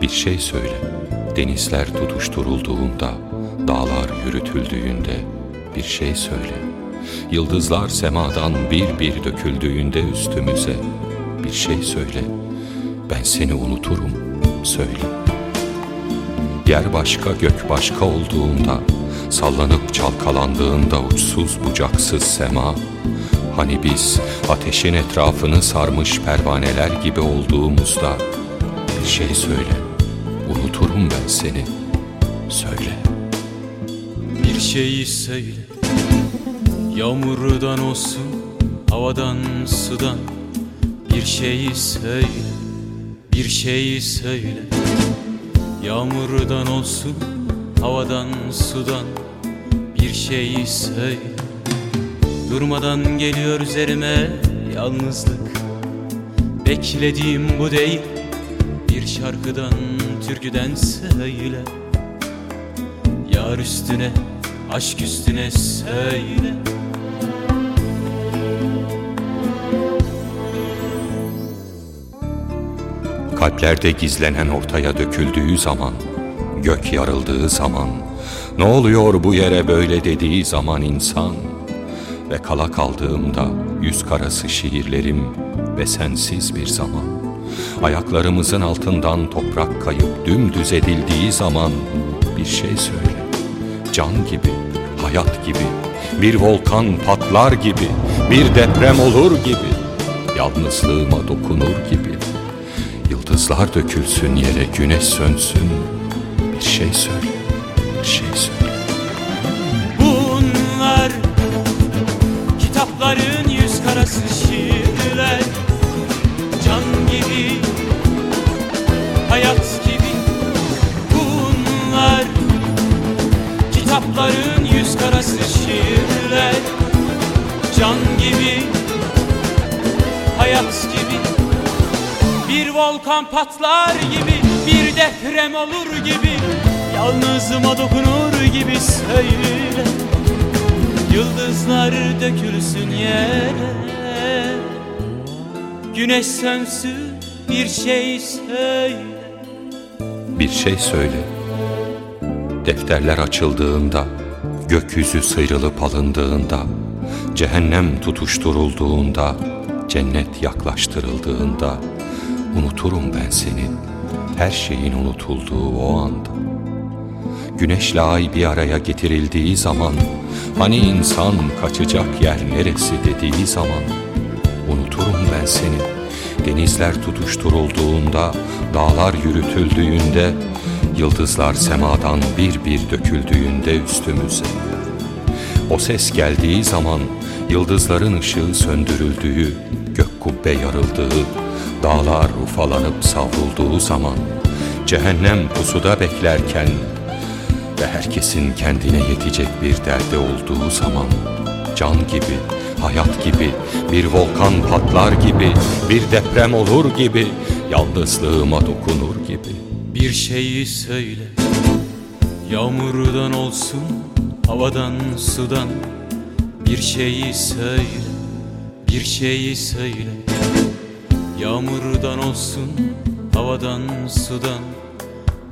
Bir şey söyle, denizler tutuşturulduğunda, dağlar yürütüldüğünde bir şey söyle. Yıldızlar semadan bir bir döküldüğünde üstümüze bir şey söyle. Ben seni unuturum, söyle. Yer başka gök başka olduğunda, sallanıp çalkalandığında uçsuz bucaksız sema, Hani biz ateşin etrafını sarmış pervaneler gibi olduğumuzda bir şey söyle, unuturum ben seni, söyle. Bir şeyi söyle. Yağmurdan olsun Havadan sudan. Bir şeyi söyle. Bir şeyi söyle. Yağmurdan olsun Havadan sudan. Bir şeyi söyle Durmadan geliyor üzerime yalnızlık. Beklediğim bu değil Bir şarkıdan türküden söyle. Yar üstüne, aşk üstüne söyle. Kalplerde gizlenen ortaya döküldüğü zaman, gök yarıldığı zaman, ne oluyor bu yere böyle dediği zaman insan ve kala kaldığımda yüz karası şiirlerim ve sensiz bir zaman, ayaklarımızın altından toprak kayıp dümdüz edildiği zaman bir şey söyle, can gibi, hayat gibi, bir volkan patlar gibi, bir deprem olur gibi, yalnızlığıma dokunur gibi, yıldızlar dökülsün yere, güneş sönsün, bir şey söyle, gibi, hayat gibi Bunlar. Kitapların yüz karası şiirler Can gibi, hayat gibi. Bir volkan patlar gibi, bir deprem olur gibi. Yalnızıma dokunur gibi söyle. Yıldızlar dökülsün yere Güneş sönsün bir şey söyle bir şey söyle. Defterler açıldığında, gökyüzü sıyrılıp alındığında, cehennem tutuşturulduğunda, cennet yaklaştırıldığında, unuturum ben seni, her şeyin unutulduğu o anda. Güneşle ay bir araya getirildiği zaman, hani insan kaçacak yer neresi dediği zaman, unuturum ben seni. Denizler tutuşturulduğunda, dağlar yürütüldüğünde, yıldızlar semadan bir bir döküldüğünde üstümüze. O ses geldiği zaman, yıldızların ışığı söndürüldüğü, gök kubbe yarıldığı, dağlar ufalanıp savrulduğu zaman, cehennem pusuda beklerken ve herkesin kendine yetecek bir derde olduğu zaman, can gibi, hayat gibi, bir volkan patlar gibi, bir deprem olur gibi, yalnızlığıma dokunur gibi. Bir şeyi söyle Yağmurdan olsun Havadan sudan. Bir şeyi söyle Bir şeyi söyle Yağmurdan olsun Havadan sudan.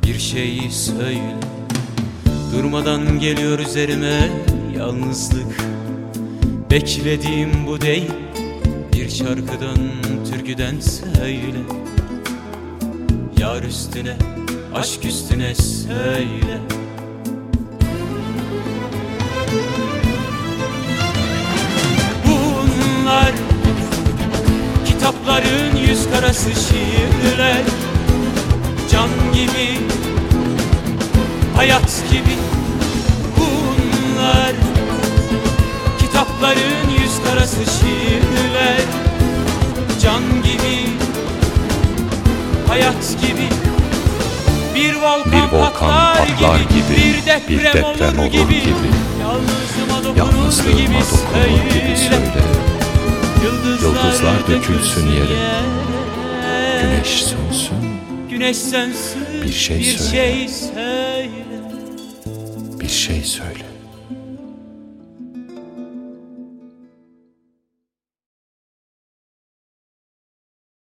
Bir şeyi söyle Durmadan geliyor üzerime yalnızlık Beklediğim bu değil Bir şarkıdan türküden söyle. Yar üstüne, aşk üstüne söyle. Bunlar kitapların yüz karası şiirler hayat gibi. Bir volkan, Bir volkan patlar, patlar gibi, gibi, bir deprem, bir deprem olur, olur gibi, gibi, Yalnızlığıma dokunur gibi söyle, Yıldızlar, dökülsün yere, güneş sönsün, Güneş sönsün Bir şey bir söyle. şey söyle. Bir şey söyle.